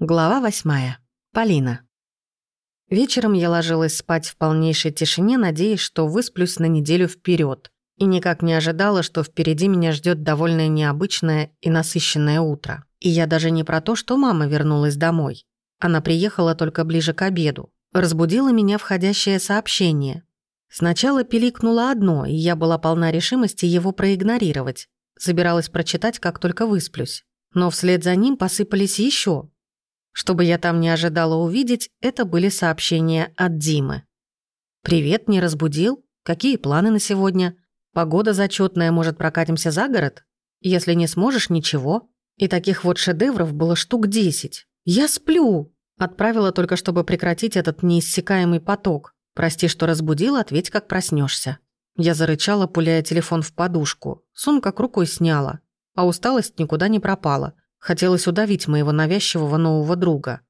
Глава восьмая. Полина. Вечером я ложилась спать в полнейшей тишине, надеясь, что высплюсь на неделю вперед, и никак не ожидала, что впереди меня ждет довольно необычное и насыщенное утро. И я даже не про то, что мама вернулась домой. Она приехала только ближе к обеду. Разбудило меня входящее сообщение. Сначала пиликнуло одно, и я была полна решимости его проигнорировать. Собиралась прочитать, как только высплюсь. Но вслед за ним посыпались еще, что бы я там не ожидала увидеть, это были сообщения от Димы. «Привет, не разбудил? Какие планы на сегодня? Погода зачетная, может, прокатимся за город? Если не сможешь, ничего». И таких вот шедевров было штук десять. «Я сплю!» Отправила только, чтобы прекратить этот неиссякаемый поток. «Прости, что разбудил, ответь, как проснешься. Я зарычала, пуляя телефон в подушку. Сон как рукой сняла. А усталость никуда не пропала. Хотелось удавить моего навязчивого нового друга.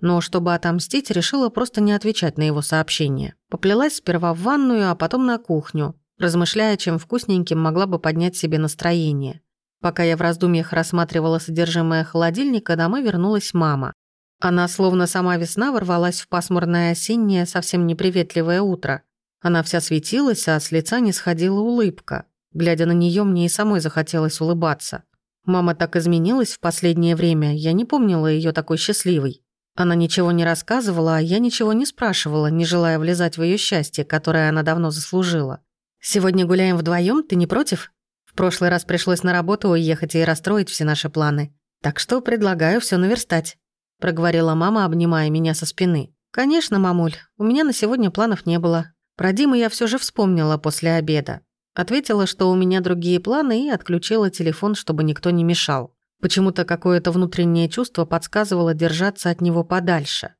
Но чтобы отомстить, решила просто не отвечать на его сообщение. Поплелась сперва в ванную, а потом на кухню, размышляя, чем вкусненьким могла бы поднять себе настроение. Пока я в раздумьях рассматривала содержимое холодильника, домой вернулась мама. Она, словно сама весна, ворвалась в пасмурное осеннее, совсем неприветливое утро. Она вся светилась, а с лица не сходила улыбка. Глядя на нее, мне и самой захотелось улыбаться. Мама так изменилась в последнее время, я не помнила ее такой счастливой. Она ничего не рассказывала, а я ничего не спрашивала, не желая влезать в ее счастье, которое она давно заслужила. «Сегодня гуляем вдвоем, ты не против?» В прошлый раз пришлось на работу уехать и расстроить все наши планы. «Так что предлагаю все наверстать», — проговорила мама, обнимая меня со спины. «Конечно, мамуль, у меня на сегодня планов не было. Про Диму я все же вспомнила после обеда. Ответила, что у меня другие планы, и отключила телефон, чтобы никто не мешал. Почему-то какое-то внутреннее чувство подсказывало держаться от него подальше.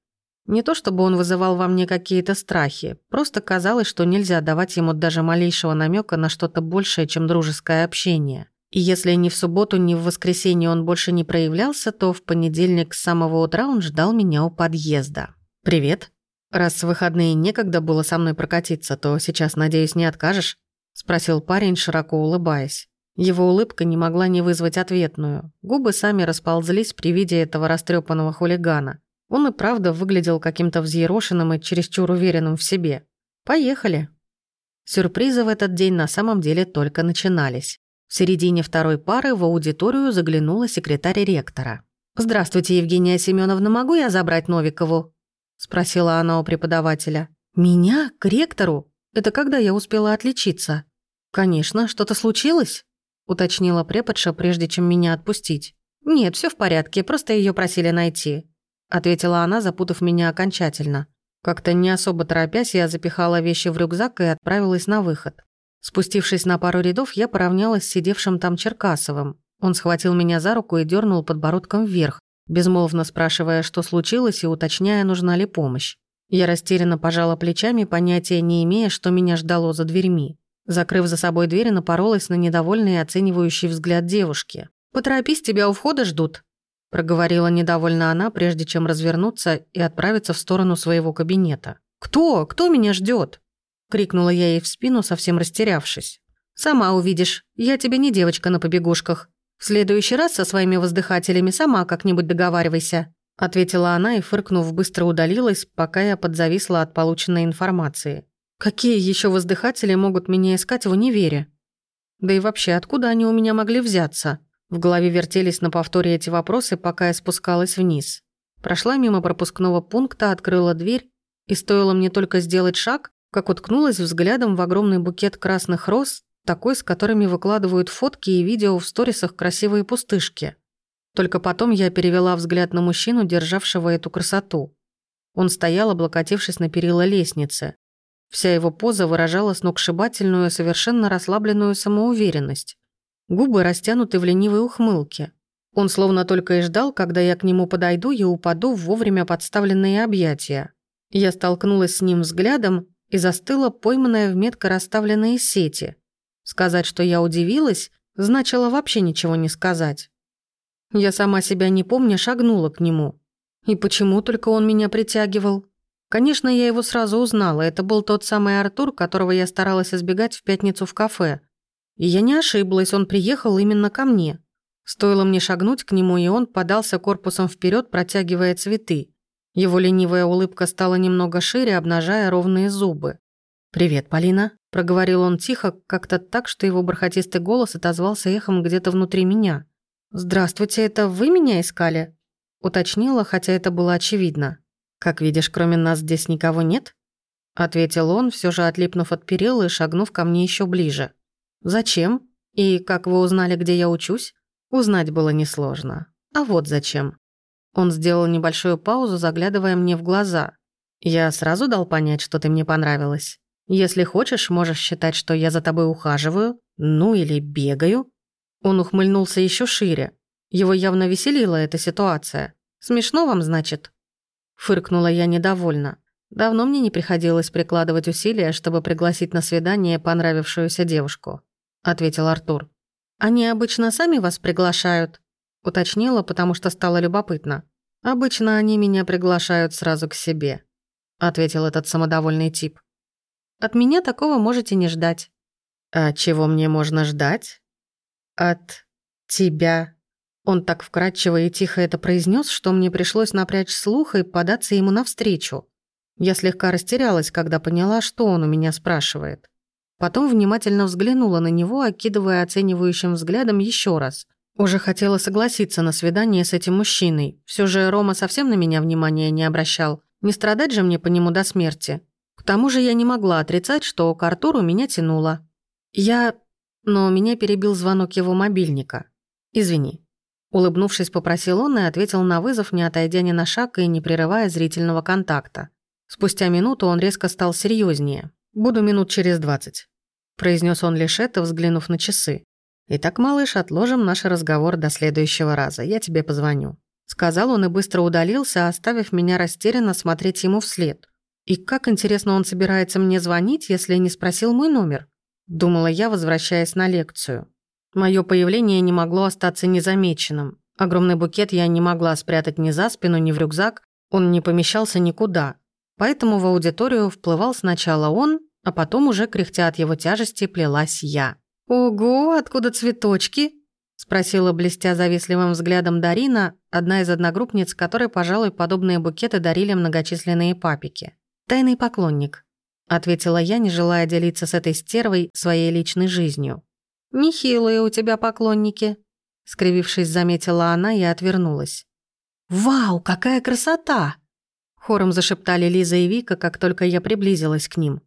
Не то чтобы он вызывал во мне какие-то страхи, просто казалось, что нельзя давать ему даже малейшего намека на что-то большее, чем дружеское общение. И если ни в субботу, ни в воскресенье он больше не проявлялся, то в понедельник с самого утра он ждал меня у подъезда. «Привет. Раз в выходные некогда было со мной прокатиться, то сейчас, надеюсь, не откажешь?» Спросил парень, широко улыбаясь. Его улыбка не могла не вызвать ответную. Губы сами расползлись при виде этого растрепанного хулигана. Он и правда выглядел каким-то взъерошенным и чересчур уверенным в себе. «Поехали». Сюрпризы в этот день на самом деле только начинались. В середине второй пары в аудиторию заглянула секретарь ректора. «Здравствуйте, Евгения Семеновна, могу я забрать Новикову?» – спросила она у преподавателя. «Меня? К ректору? Это когда я успела отличиться?» «Конечно, что-то случилось?» — уточнила преподша, прежде чем меня отпустить. «Нет, все в порядке, просто ее просили найти», — ответила она, запутав меня окончательно. Как-то не особо торопясь, я запихала вещи в рюкзак и отправилась на выход. Спустившись на пару рядов, я поравнялась с сидевшим там Черкасовым. Он схватил меня за руку и дернул подбородком вверх, безмолвно спрашивая, что случилось, и уточняя, нужна ли помощь. Я растерянно пожала плечами, понятия не имея, что меня ждало за дверьми. Закрыв за собой дверь, напоролась на недовольный и оценивающий взгляд девушки. «Поторопись, тебя у входа ждут», — проговорила недовольно она, прежде чем развернуться и отправиться в сторону своего кабинета. «Кто? Кто меня ждет? крикнула я ей в спину, совсем растерявшись. «Сама увидишь. Я тебе не девочка на побегушках. В следующий раз со своими воздыхателями сама как-нибудь договаривайся», ответила она и, фыркнув, быстро удалилась, пока я подзависла от полученной информации. Какие еще воздыхатели могут меня искать в универе? Да и вообще, откуда они у меня могли взяться? В голове вертелись на повторе эти вопросы, пока я спускалась вниз. Прошла мимо пропускного пункта, открыла дверь, и стоило мне только сделать шаг, как уткнулась взглядом в огромный букет красных роз, такой, с которыми выкладывают фотки и видео в сторисах красивые пустышки. Только потом я перевела взгляд на мужчину, державшего эту красоту. Он стоял, облокотившись на перила лестницы. Вся его поза выражала сногсшибательную, совершенно расслабленную самоуверенность. Губы растянуты в ленивой ухмылке. Он словно только и ждал, когда я к нему подойду и упаду в вовремя подставленные объятия. Я столкнулась с ним взглядом и застыла, пойманная в метко расставленные сети. Сказать, что я удивилась, значило вообще ничего не сказать. Я сама себя не помня шагнула к нему. И почему только он меня притягивал? Конечно, я его сразу узнала. Это был тот самый Артур, которого я старалась избегать в пятницу в кафе. И я не ошиблась, он приехал именно ко мне. Стоило мне шагнуть к нему, и он подался корпусом вперед, протягивая цветы. Его ленивая улыбка стала немного шире, обнажая ровные зубы. «Привет, Полина», — проговорил он тихо, как-то так, что его бархатистый голос отозвался эхом где-то внутри меня. «Здравствуйте, это вы меня искали?» — уточнила, хотя это было очевидно. «Как видишь, кроме нас здесь никого нет?» — ответил он, все же отлипнув от перил и шагнув ко мне еще ближе. «Зачем? И как вы узнали, где я учусь?» Узнать было несложно. А вот зачем. Он сделал небольшую паузу, заглядывая мне в глаза. «Я сразу дал понять, что ты мне понравилась. Если хочешь, можешь считать, что я за тобой ухаживаю, ну или бегаю». Он ухмыльнулся еще шире. Его явно веселила эта ситуация. «Смешно вам, значит?» Фыркнула я недовольно. Давно мне не приходилось прикладывать усилия, чтобы пригласить на свидание понравившуюся девушку, ответил Артур. Они обычно сами вас приглашают, уточнила, потому что стало любопытно. Обычно они меня приглашают сразу к себе, ответил этот самодовольный тип. От меня такого можете не ждать. А чего мне можно ждать? От тебя. Он так вкрадчиво и тихо это произнес, что мне пришлось напрячь слух и податься ему навстречу. Я слегка растерялась, когда поняла, что он у меня спрашивает. Потом внимательно взглянула на него, окидывая оценивающим взглядом еще раз. Уже хотела согласиться на свидание с этим мужчиной. Все же Рома совсем на меня внимания не обращал. Не страдать же мне по нему до смерти. К тому же я не могла отрицать, что к Артуру меня тянуло. Я... Но меня перебил звонок его мобильника. «Извини». Улыбнувшись, попросил он и ответил на вызов, не отойдя ни на шаг и не прерывая зрительного контакта. Спустя минуту он резко стал серьезнее. «Буду минут через двадцать», — произнес он лишь это, взглянув на часы. «Итак, малыш, отложим наш разговор до следующего раза. Я тебе позвоню». Сказал он и быстро удалился, оставив меня растерянно смотреть ему вслед. И как интересно он собирается мне звонить, если не спросил мой номер? Думала я, возвращаясь на лекцию. Мое появление не могло остаться незамеченным. Огромный букет я не могла спрятать ни за спину, ни в рюкзак. Он не помещался никуда. Поэтому в аудиторию вплывал сначала он, а потом уже, кряхтя от его тяжести, плелась я. «Ого, откуда цветочки?» – спросила, блестя завистливым взглядом Дарина, одна из одногруппниц, которой, пожалуй, подобные букеты дарили многочисленные папики. «Тайный поклонник», – ответила я, не желая делиться с этой стервой своей личной жизнью. «Нехилые у тебя поклонники», – скривившись, заметила она и отвернулась. «Вау, какая красота!» Хором зашептали Лиза и Вика, как только я приблизилась к ним.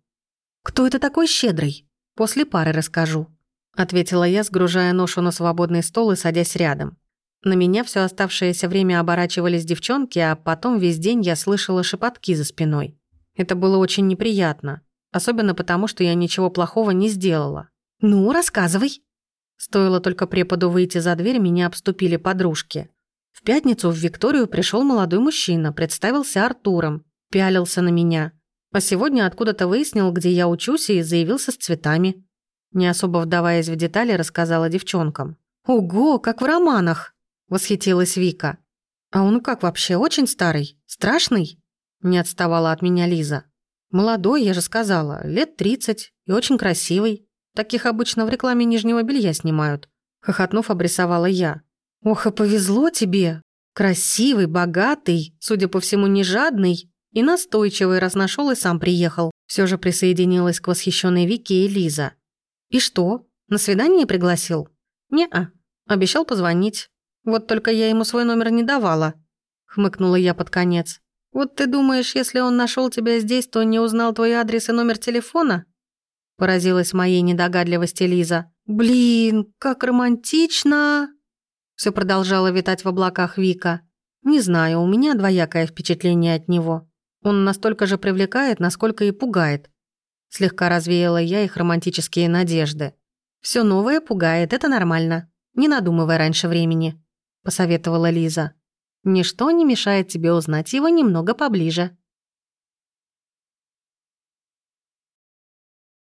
«Кто это такой щедрый? После пары расскажу», — ответила я, сгружая ношу на свободный стол и садясь рядом. На меня все оставшееся время оборачивались девчонки, а потом весь день я слышала шепотки за спиной. Это было очень неприятно, особенно потому, что я ничего плохого не сделала. «Ну, рассказывай». Стоило только преподу выйти за дверь, меня обступили подружки. В пятницу в Викторию пришел молодой мужчина, представился Артуром, пялился на меня. А сегодня откуда-то выяснил, где я учусь, и заявился с цветами. Не особо вдаваясь в детали, рассказала девчонкам. «Ого, как в романах!» – восхитилась Вика. «А он как вообще, очень старый? Страшный?» Не отставала от меня Лиза. «Молодой, я же сказала, лет тридцать и очень красивый. Таких обычно в рекламе нижнего белья снимают». Хохотнув, обрисовала я. «Ох, и повезло тебе! Красивый, богатый, судя по всему, не жадный и настойчивый, раз нашел и сам приехал». Все же присоединилась к восхищенной Вике и Лиза. «И что, на свидание пригласил?» «Не-а, обещал позвонить. Вот только я ему свой номер не давала», — хмыкнула я под конец. «Вот ты думаешь, если он нашел тебя здесь, то не узнал твой адрес и номер телефона?» Поразилась моей недогадливости Лиза. «Блин, как романтично!» Все продолжала витать в облаках Вика. Не знаю, у меня двоякое впечатление от него. Он настолько же привлекает, насколько и пугает. Слегка развеяла я их романтические надежды. Все новое пугает, это нормально. Не надумывай раньше времени», — посоветовала Лиза. «Ничто не мешает тебе узнать его немного поближе».